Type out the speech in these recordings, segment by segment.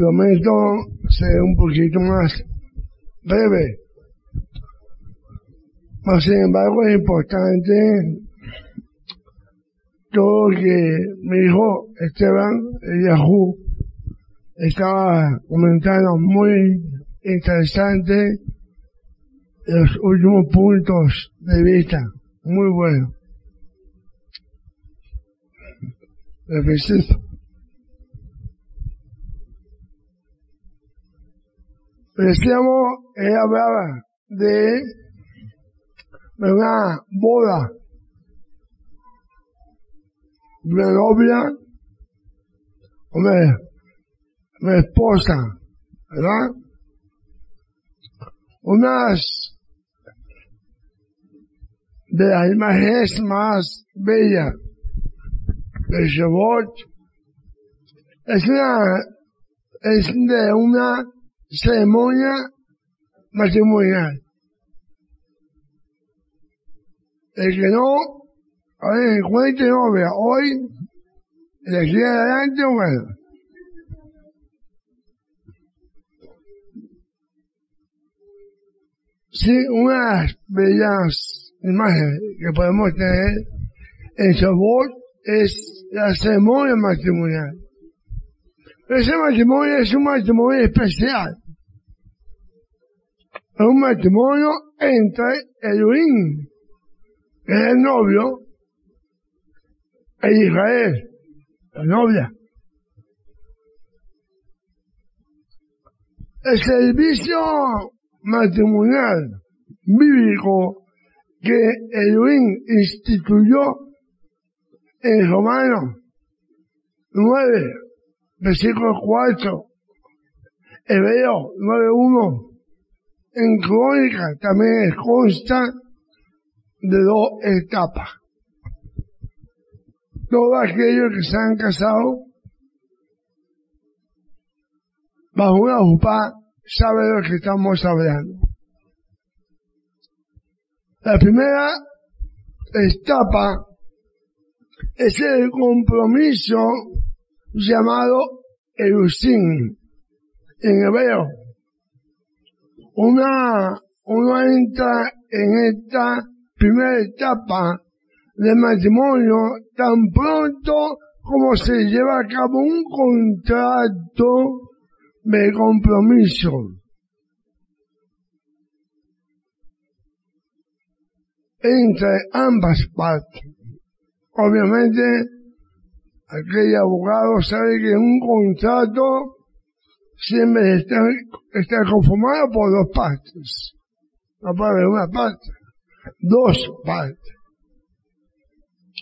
prometo ser un poquito más breve. Pero sin embargo es importante todo que mi hijo Esteban Yahoo estaba comentando muy interesante los últimos puntos de vista. Muy bueno. Le felicito. Decíamos, él hablaba de una boda, una novia, una, una esposa, ¿verdad? Unas de las imágenes más bellas de Shavuot es una, es de una ceremonia matrimonial. El que no, a ver, encuentre novia hoy, de aquí adelante, bueno. Sí, unas bellas imágenes que podemos tener en Shavuot es la ceremonia matrimonial. Ese matrimonio es un matrimonio especial. Es un matrimonio entre Elohim, que es el novio, e Israel, la novia. El servicio matrimonial bíblico que Elohim instituyó en Romanos 9 versículo 4, Hebreo 9.1, en crónica también consta de dos etapas. Todos aquellos que se han casado bajo una upa saben lo que estamos hablando. La primera etapa es el compromiso llamado Elusin en hebreo. Una, uno entra en esta primera etapa del matrimonio tan pronto como se lleva a cabo un contrato de compromiso. entre ambas partes. Obviamente, aquel abogado sabe que un contrato siempre está, conformado por dos partes. No puede haber una parte, dos partes.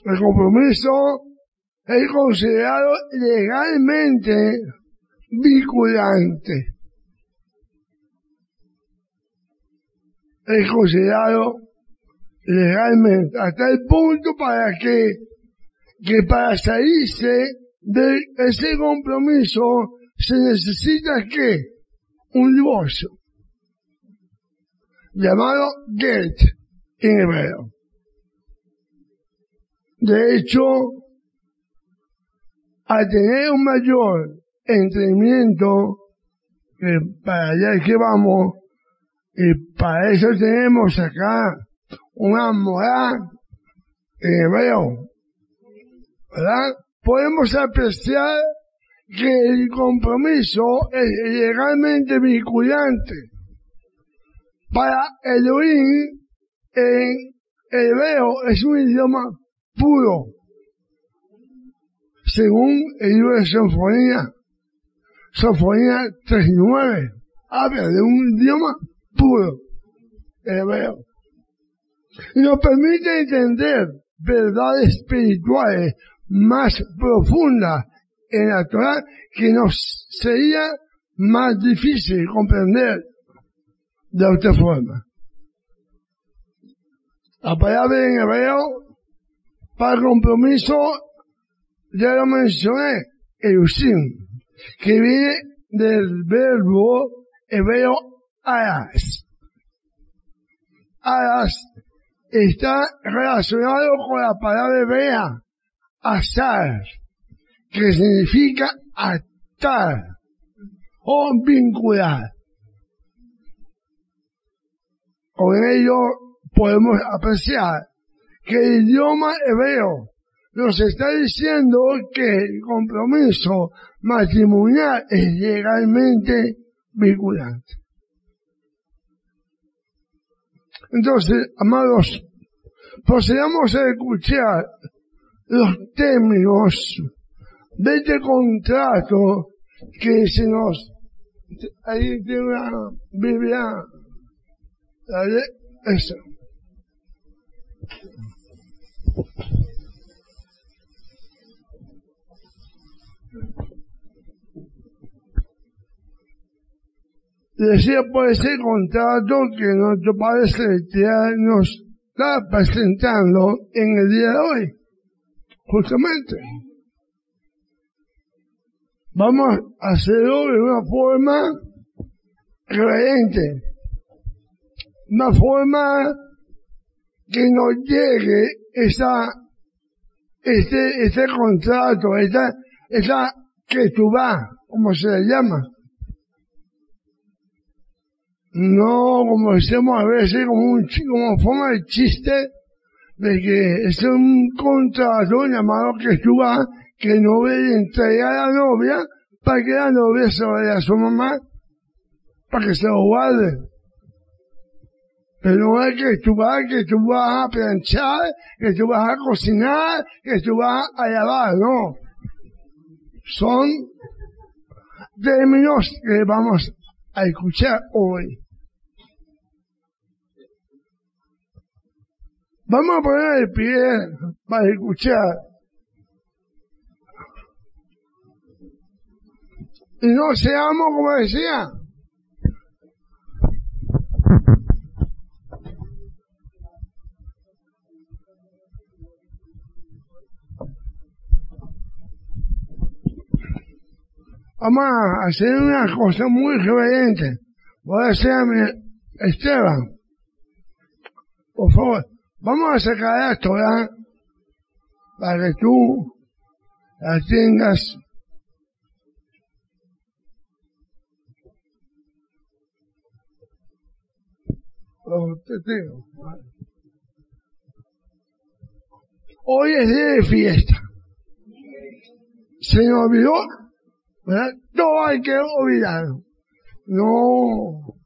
El compromiso es considerado legalmente vinculante. Es considerado legalmente hasta el punto para que que para salirse de ese compromiso se necesita que un divorcio. Llamado get en hebreo. De hecho, al tener un mayor entendimiento, que para allá que vamos, y para eso tenemos acá una moral en hebreo, ¿verdad? Podemos apreciar que el compromiso es legalmente vinculante. Para Elohim, en hebreo es un idioma puro. Según el libro de Sinfonía, Sinfonía 39, habla de un idioma puro, hebreo. Y nos permite entender verdades espirituales más profunda en la Torah que nos sería más difícil comprender de otra forma. La palabra en hebreo para compromiso ya lo mencioné, eusim, que viene del verbo hebreo aras. Aras está relacionado con la palabra hebrea azar, que significa atar o vincular. Con ello podemos apreciar que el idioma hebreo nos está diciendo que el compromiso matrimonial es legalmente vinculante. Entonces, amados, procedamos a escuchar los términos de este contrato que se nos ahí tiene una Biblia eso decía por ese contrato que nuestro Padre Celestial nos está presentando en el día de hoy. Justamente. Vamos a hacerlo de una forma creyente. Una forma que nos llegue esa, este, este contrato, esa, esa que tú vas, como se le llama no como decimos a veces como un como forma de chiste de que es un contrato llamado que tú vas que no debe entregar a la novia para que la novia se vaya a su mamá para que se lo guarde pero no es que tú vas, que tú vas a planchar, que tú vas a cocinar, que tú vas a lavar, no. Son términos que vamos a escuchar hoy. Vamos a poner el pie para escuchar. Y no seamos como decía. Vamos a hacer una cosa muy reverente. Voy a hacer Esteban. Por favor. Vamos a sacar esto, ¿verdad? Para que tú la tengas. Hoy es día de fiesta. Se nos olvidó, ¿verdad? No hay que olvidarlo. No.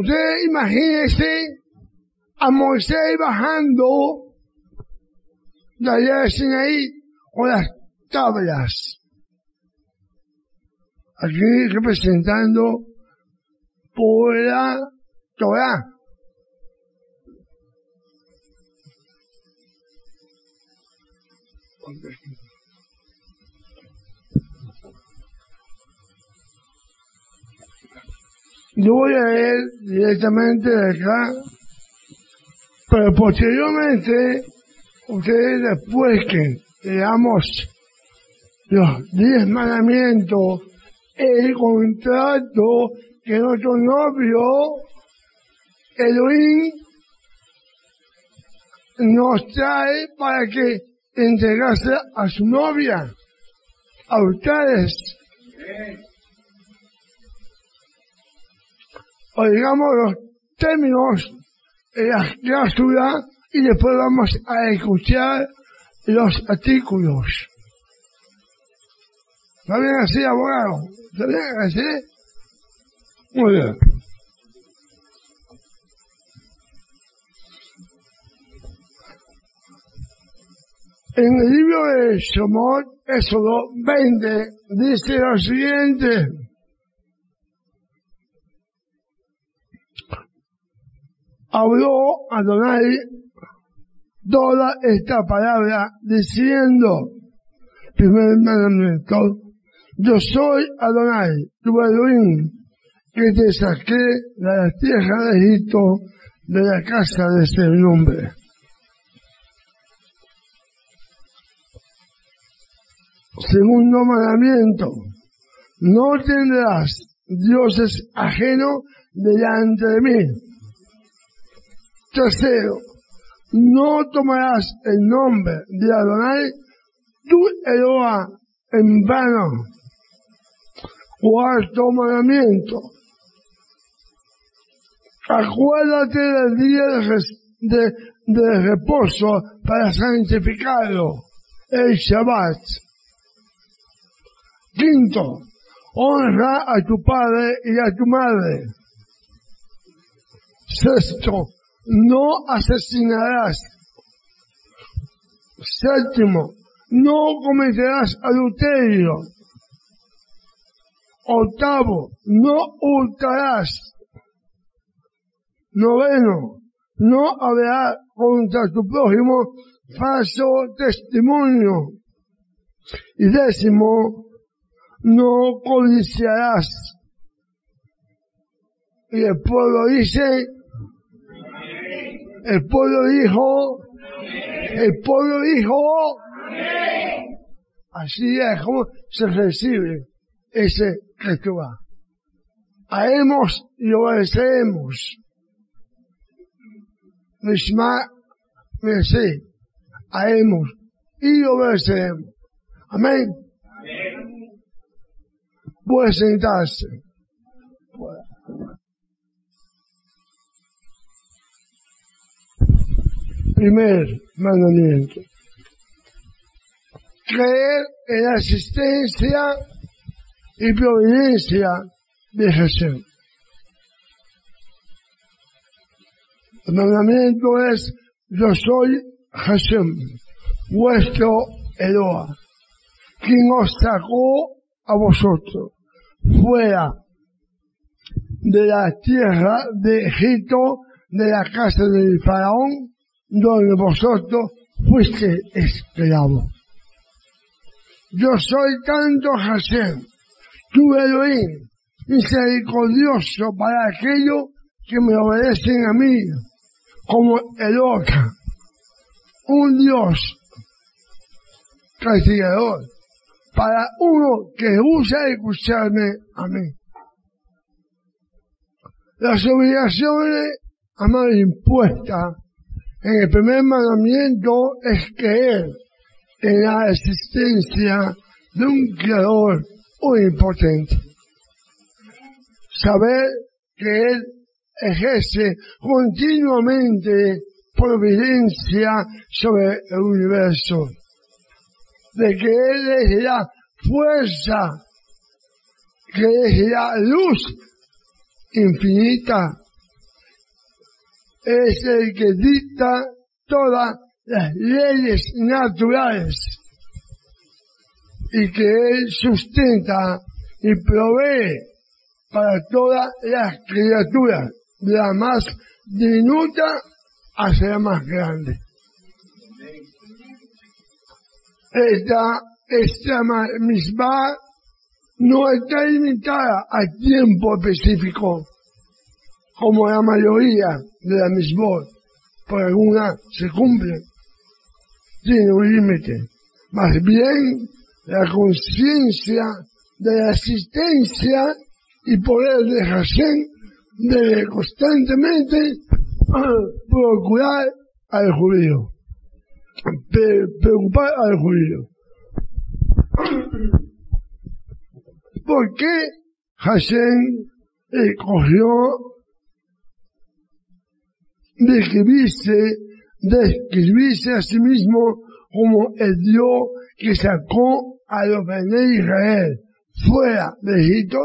Usted imagínese a Moisés bajando de allá de Sinaí con las tablas. Aquí representando por la Torah. Yo voy a leer directamente de acá, pero posteriormente, ustedes después que leamos los diez mandamientos, el contrato que nuestro novio, Elohim, nos trae para que entregase a su novia, a ustedes. Oigamos los términos de la ciudad y después vamos a escuchar los artículos. ¿Está bien así, abogado? ¿Está bien así? Muy bien. En el libro de Shomot, Éxodo 20, dice lo siguiente. Habló Adonai toda esta palabra diciendo, primer mandamiento, yo soy Adonai, tu Elohim, que te saqué de la tierra de Egipto, de la casa de ese nombre. Segundo mandamiento, no tendrás dioses ajenos delante de mí Tercero, no tomarás el nombre de Adonai, tu Eloa, en vano. Cuarto mandamiento. Acuérdate del día de, de reposo para santificarlo, el Shabbat. Quinto, honra a tu padre y a tu madre. Sexto, no asesinarás. Séptimo, no cometerás adulterio. Octavo, no hurtarás. Noveno, no habrá contra tu prójimo falso testimonio. Y décimo, no codiciarás. Y el pueblo dice, el pueblo dijo, el pueblo dijo, así es como se recibe ese va. Haremos y obedeceremos. Mishma, merced, haremos y obedeceremos. Amén. Puede sentarse. Primer mandamiento. Creer en la existencia y providencia de Jesús. El mandamiento es, yo soy Jesús, vuestro Eloa, quien os sacó a vosotros fuera de la tierra de Egipto, de la casa del faraón, donde vosotros fuiste esclavos. Yo soy tanto Hashem, tu Elohim, misericordioso para aquellos que me obedecen a mí, como el Oca, un Dios castigador, para uno que usa escucharme a mí. Las obligaciones, amar impuestas en el primer mandamiento es creer en la existencia de un creador omnipotente. Saber que Él ejerce continuamente providencia sobre el universo de que Él es la fuerza, que es la luz infinita, es el que dicta todas las leyes naturales y que Él sustenta y provee para todas las criaturas, de la más diminuta hacia la más grande. Esta, esta misma no está limitada a tiempo específico, como la mayoría de las mismas, por alguna se cumple, tiene un límite. Más bien, la conciencia de la existencia y poder de Hashem debe constantemente procurar al judío preocupar al judío. ¿Por qué Hashem escogió describirse, describirse a sí mismo como el Dios que sacó a los de Israel fuera de Egipto?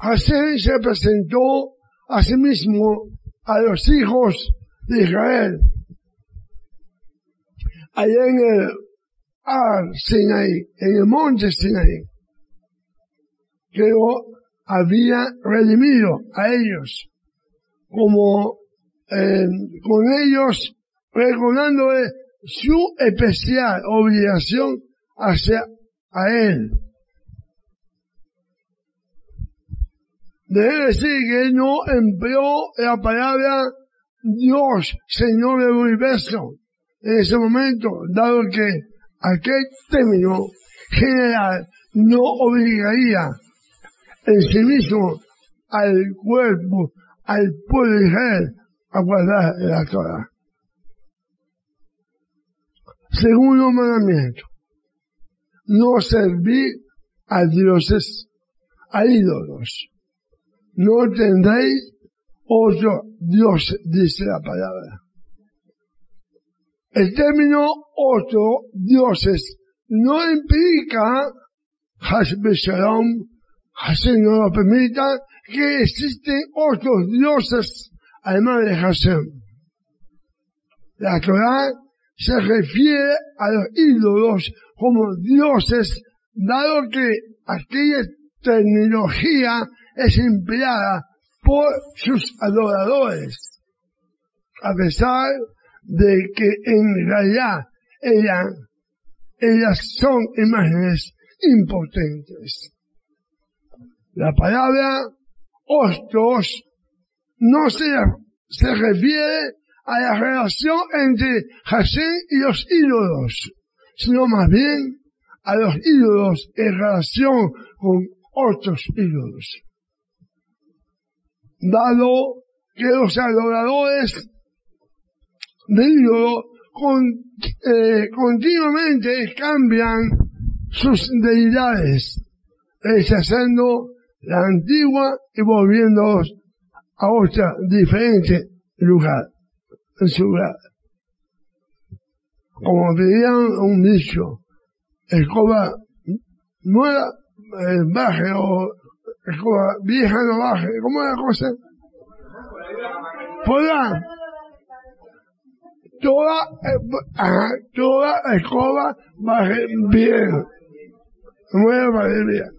Hashem se presentó a sí mismo a los hijos de Israel. Allá en el Ar Sinai, en el monte Sinai, que había redimido a ellos, como eh, con ellos recordándole su especial obligación hacia a él. Debe decir que él no empleó la palabra Dios, Señor del universo, en ese momento, dado que aquel término general no obligaría sí mismo al cuerpo, al Israel a guardar la Torah. Segundo mandamiento. No servir a dioses, a ídolos. No tendréis otro Dios, dice la palabra. El término otro dioses no implica Shalom, Hashem no lo permita, que existen otros dioses además de Hashem. La Torah se refiere a los ídolos como dioses, dado que aquella tecnología es empleada por sus adoradores, a pesar de que en realidad ellas, ellas son imágenes impotentes. La palabra ostros no se, refiere a la relación entre Hashem y los ídolos, sino más bien a los ídolos en relación con otros ídolos. Dado que los adoradores de ídolos eh, continuamente cambian sus deidades, la antigua y volviendo a otra diferente lugar lugar. Como dirían un dicho, escoba nueva eh, baje o escoba vieja no baje. ¿Cómo es la cosa? Podrá. Toda, eh, toda escoba baje bien. Nueva baje bien.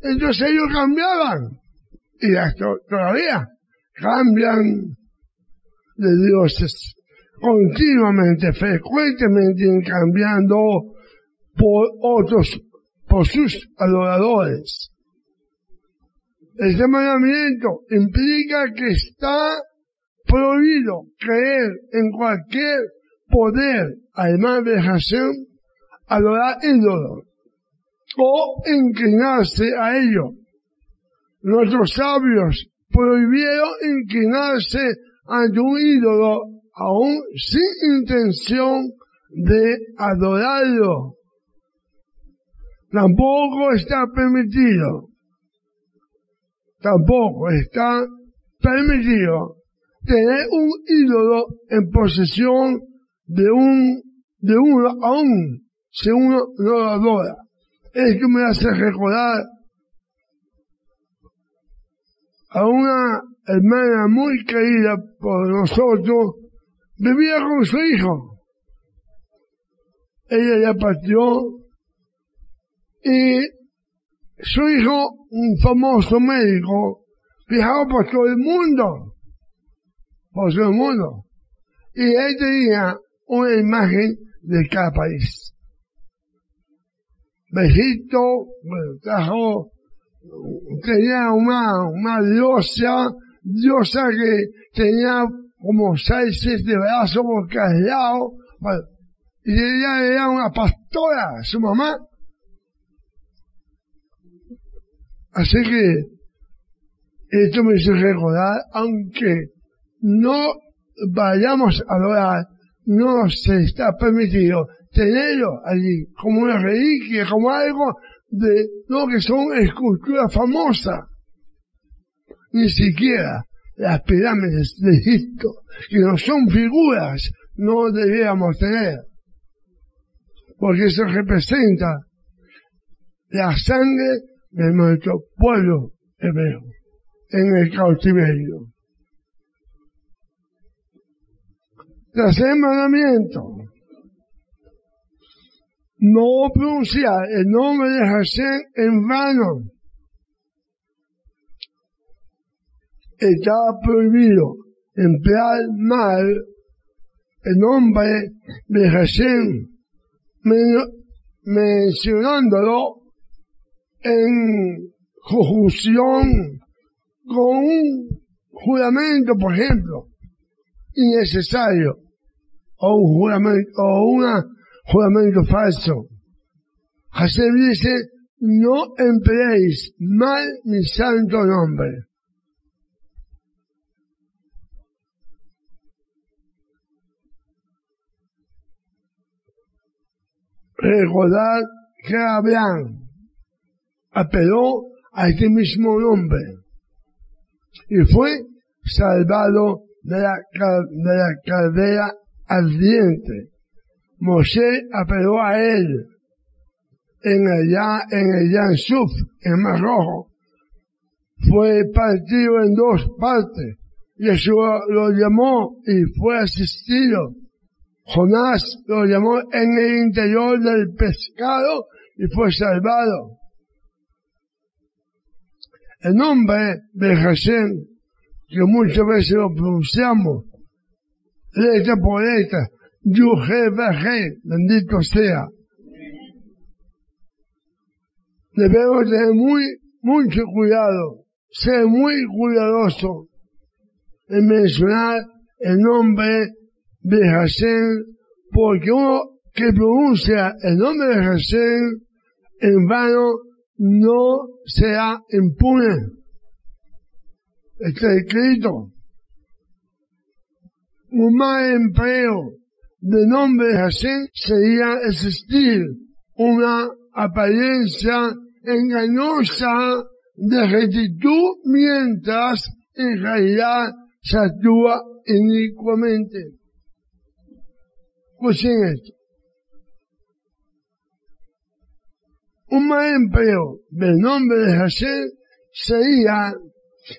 Entonces ellos cambiaban. Y hasta todavía cambian de dioses continuamente, frecuentemente cambiando por otros, por sus adoradores. Este mandamiento implica que está prohibido creer en cualquier poder, además de Hashem, adorar ídolos o inclinarse a ello. Nuestros sabios prohibieron inclinarse ante un ídolo aún sin intención de adorarlo. Tampoco está permitido, tampoco está permitido tener un ídolo en posesión de un, de uno aún si uno no lo adora. Es que me hace recordar a una hermana muy querida por nosotros, vivía con su hijo. Ella ya partió y su hijo, un famoso médico, viajaba por todo el mundo, por todo el mundo. Y él tenía una imagen de cada país. Egipto, trajo, tenía una, una diosa diosa que tenía como seis, siete brazos por cada lado, y ella era una pastora, su mamá. Así que esto me hizo recordar, aunque no vayamos a adorar, no se está permitido tenerlo allí como una reliquia, como algo de lo que son esculturas famosas ni siquiera las pirámides de Egipto, que no son figuras, no debíamos tener, porque eso representa la sangre de nuestro pueblo hebreo en el cautiverio. Tercer mandamiento. No pronunciar el nombre de Hashem en vano. Está prohibido emplear mal el nombre de Hashem, mencionándolo en conjunción con un juramento, por ejemplo, innecesario, o un juramento, o un juramento falso. Hashem dice, no empleéis mal mi santo nombre. Recordad que Abraham apeló a este mismo nombre y fue salvado de la, de la caldera ardiente. Mosé apeló a él en el, en el Yansuf, en Mar Rojo. Fue partido en dos partes. Yeshua lo llamó y fue asistido. Jonás lo llamó en el interior del pescado y fue salvado. El nombre de Hashem, que muchas veces lo pronunciamos, letra por letra, Yuhe bendito sea. Debemos tener muy, mucho cuidado, ser muy cuidadoso en mencionar el nombre de Hashem, porque uno que pronuncia el nombre de Hashem en vano no sea impune. Está escrito. Un mal empleo de nombre Hashem sería existir una apariencia engañosa de rectitud mientras en realidad se actúa inicuamente. Esto. Un mal empleo del nombre de Hashem sería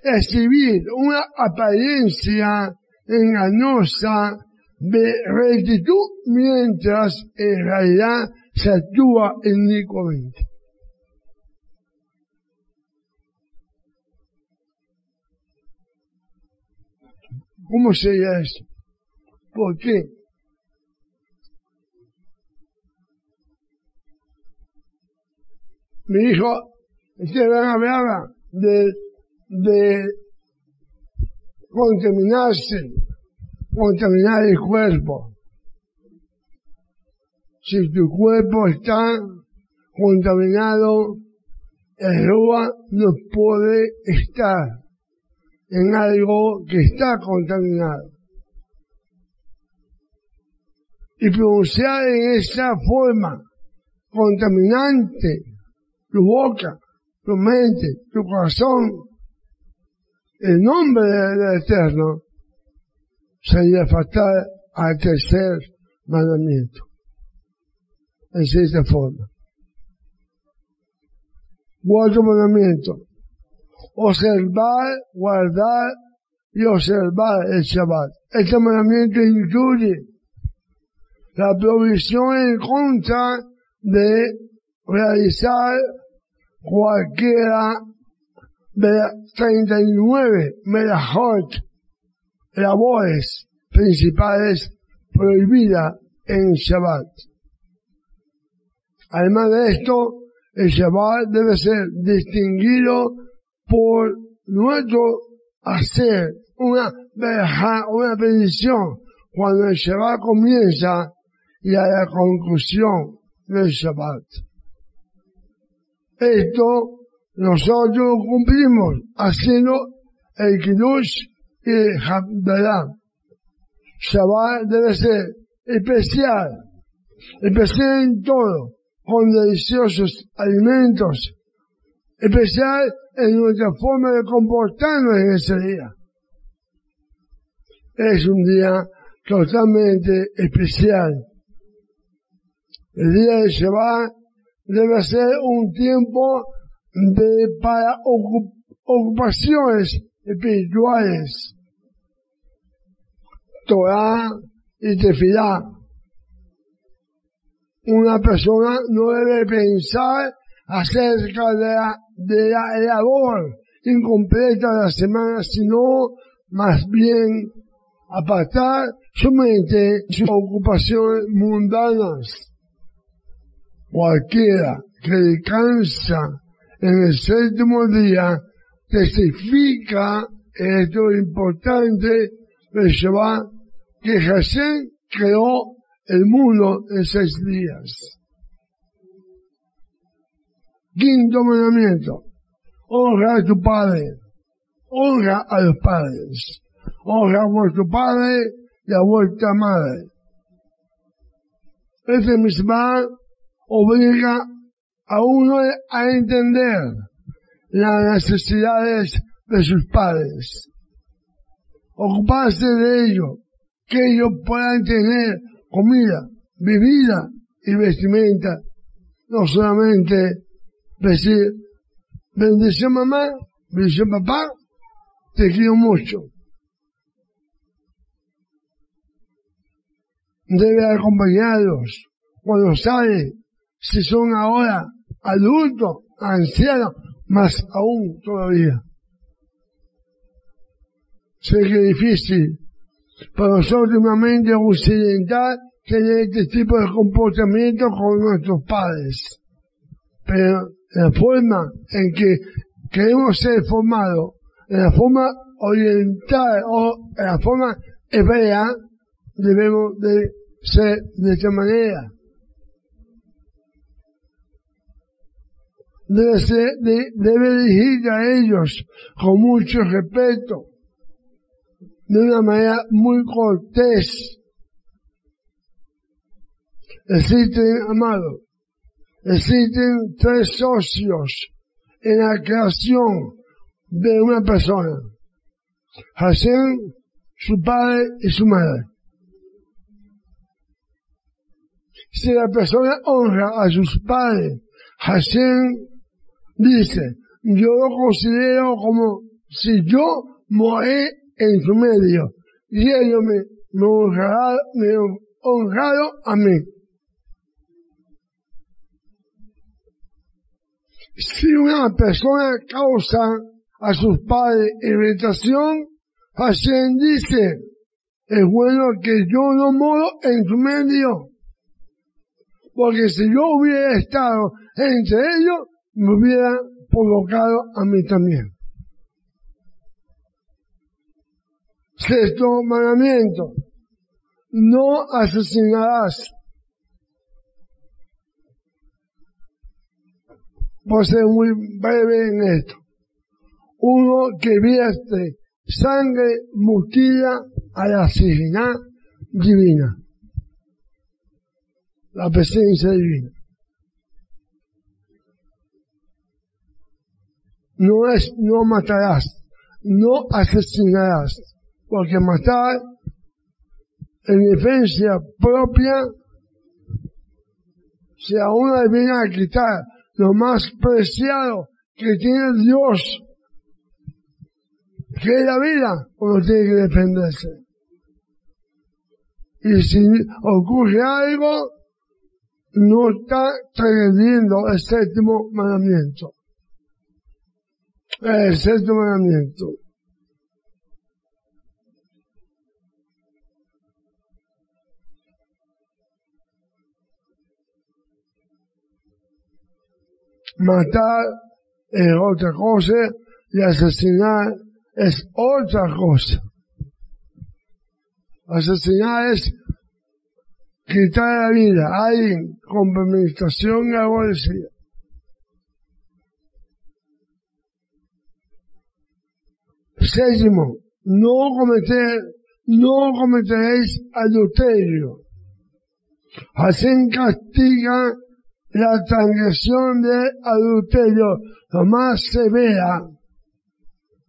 exhibir una apariencia engañosa de rectitud mientras en realidad se actúa inicuamente. ¿Cómo sería eso? ¿Por qué? Mi hijo, ustedes van a hablar de, de contaminarse, contaminar el cuerpo. Si tu cuerpo está contaminado, el agua no puede estar en algo que está contaminado. Y pronunciar en esa forma contaminante tu boca, tu mente, tu corazón, el nombre del Eterno sería fatal al tercer mandamiento. En esta forma. Cuatro mandamientos observar, guardar y observar el Shabbat. Este mandamiento incluye la provisión en contra de realizar cualquiera de las 39 melajot, labores principales prohibidas en Shabbat. Además de esto, el Shabbat debe ser distinguido por nuestro hacer una una bendición cuando el Shabbat comienza y a la conclusión del Shabbat. Esto nosotros cumplimos haciendo el Kiddush y el Hamdalah. Shabbat debe ser especial, especial en todo, con deliciosos alimentos, especial en nuestra forma de comportarnos en ese día. Es un día totalmente especial. El día de Shabbat debe ser un tiempo de, para ocupaciones espirituales. Torah y tefilá. Una persona no debe pensar acerca de la labor incompleta de la semana, sino más bien apartar su mente sus ocupaciones mundanas. Cualquiera que descansa en el séptimo día testifica esto importante Shabbat que Hashem creó el mundo en seis días. Quinto mandamiento. Honra a tu padre. Honra a los padres. Honra a vuestro padre y a vuestra madre. Este misma obliga a uno a entender las necesidades de sus padres. Ocuparse de ello, que ellos puedan tener comida, bebida y vestimenta. No solamente decir, bendición mamá, bendición papá, te quiero mucho. Debe acompañarlos cuando sale, si son ahora adultos, ancianos, más aún todavía. Sé que es difícil para nosotros una occidental tener este tipo de comportamiento con nuestros padres. Pero la forma en que queremos ser formados, en la forma oriental o en la forma hebrea, debemos de ser de esta manera. Debe, ser, debe dirigir a ellos con mucho respeto, de una manera muy cortés. Existen, amado, existen tres socios en la creación de una persona. Hashem, su padre y su madre. Si la persona honra a sus padres, Hashem dice, yo lo considero como si yo morí en su medio y ellos me, me, honraron, a mí. Si una persona causa a sus padres irritación, Hashem dice, es bueno que yo no moro en su medio. Porque si yo hubiera estado entre ellos, me hubiera provocado a mí también. Sexto mandamiento. No asesinarás. A ser muy breve en esto. Uno que vierte sangre mutila a la divina. La presencia divina. No es no matarás, no asesinarás, porque matar en defensa propia, si a uno le viene a quitar lo más preciado que tiene Dios, que es la vida, uno tiene que defenderse. Y si ocurre algo, no está transgrediendo el séptimo mandamiento el sexto mandamiento. Matar es otra cosa y asesinar es otra cosa. Asesinar es quitar la vida a alguien con premeditación y aborrecida. Séptimo, no cometer, no cometeréis adulterio. Hacen castiga la transgresión de adulterio lo más severa,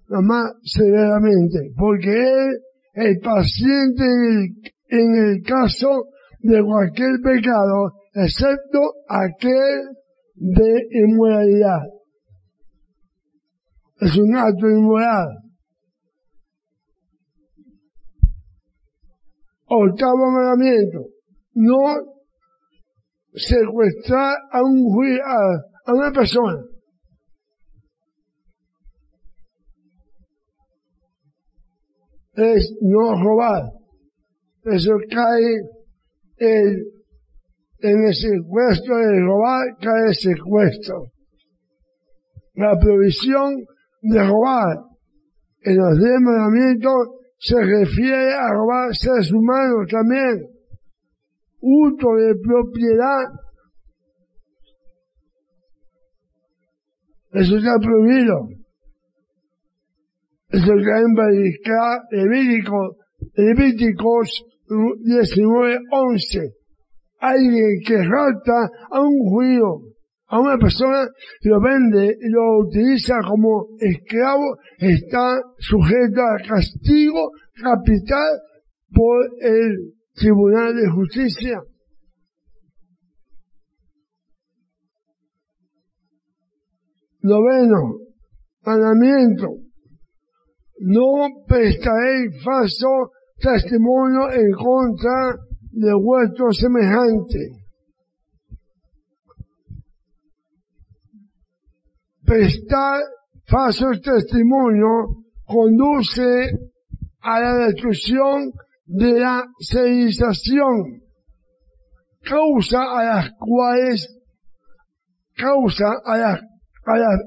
lo más severamente, porque es paciente en el, caso de cualquier pecado, excepto aquel de inmoralidad. Es un acto inmoral. Octavo mandamiento. No secuestrar a un a, a una persona. Es no robar. Eso cae el, en el secuestro de robar, cae el secuestro. La provisión de robar en los diez mandamientos se refiere a robar seres humanos también. Hurto de propiedad. Eso está prohibido. Eso está en Levítico, Levíticos 19, 11 alguien que rata a un judío, a una persona que lo vende y lo utiliza como esclavo, está sujeto a castigo capital por el Tribunal de Justicia. Noveno, mandamiento. No prestaréis falso testimonio en contra de vuestro semejante. Prestar falsos testimonio conduce a la destrucción de la civilización, causa a las cuales, causa a las, a la,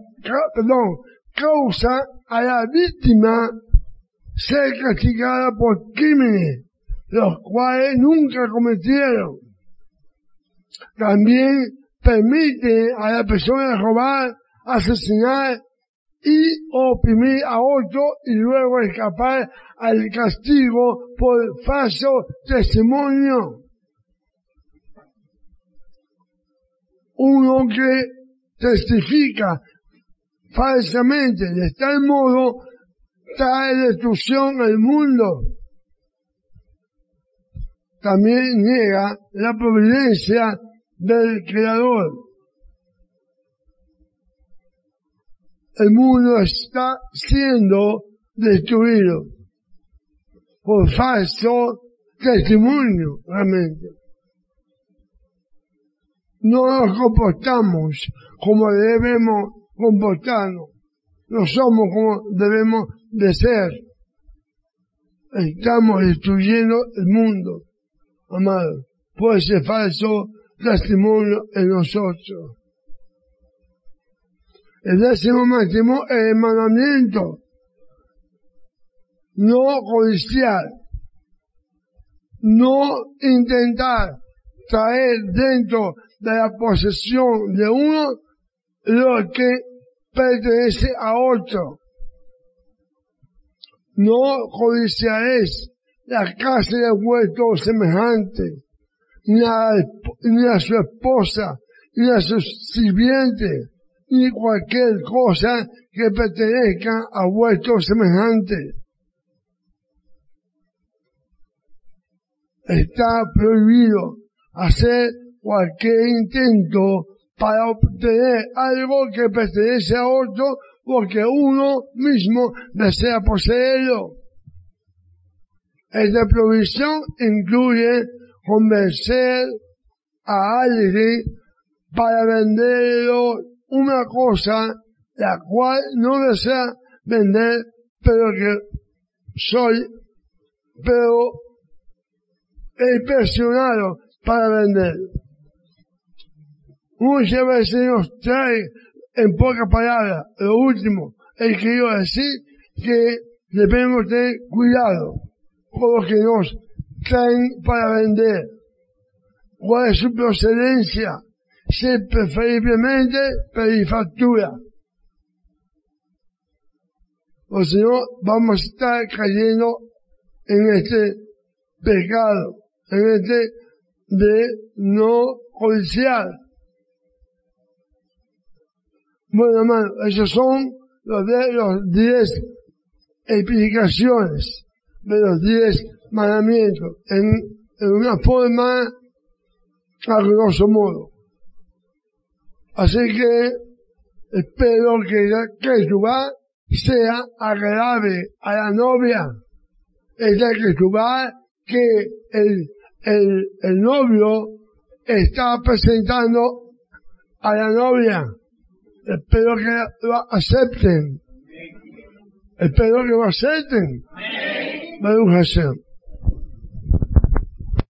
perdón, causa a la víctima ser castigada por crímenes, los cuales nunca cometieron. También permite a la persona robar, asesinar y oprimir a otro y luego escapar al castigo por falso testimonio. Uno que testifica falsamente de tal modo trae destrucción al mundo. También niega la providencia del Creador. El mundo está siendo destruido por falso testimonio, realmente. No nos comportamos como debemos comportarnos. No somos como debemos de ser. Estamos destruyendo el mundo, amado, por ese falso testimonio en nosotros. El décimo máximo es el mandamiento no codiciar, no intentar traer dentro de la posesión de uno lo que pertenece a otro. No codiciaréis la casa de vuestro semejante, ni a, ni a su esposa, ni a sus sirvientes, ni cualquier cosa que pertenezca a vuestro semejante está prohibido hacer cualquier intento para obtener algo que pertenece a otro porque uno mismo desea poseerlo. Esta provisión incluye convencer a alguien para venderlo una cosa la cual no desea vender, pero que soy, pero presionado para vender. Muchas veces nos trae en pocas palabras, lo último, el que a decir que debemos tener cuidado con lo que nos traen para vender. ¿Cuál es su procedencia? Si preferiblemente pedir factura. O si no, vamos a estar cayendo en este pecado en este de no codiciar. Bueno, hermano, esos son los, de, los diez explicaciones de los diez mandamientos en, en una forma a grosso modo. Así que espero que, que va sea agradable a la novia. Esta que va que el el, el novio está presentando a la novia. Espero que lo acepten. Espero que lo acepten.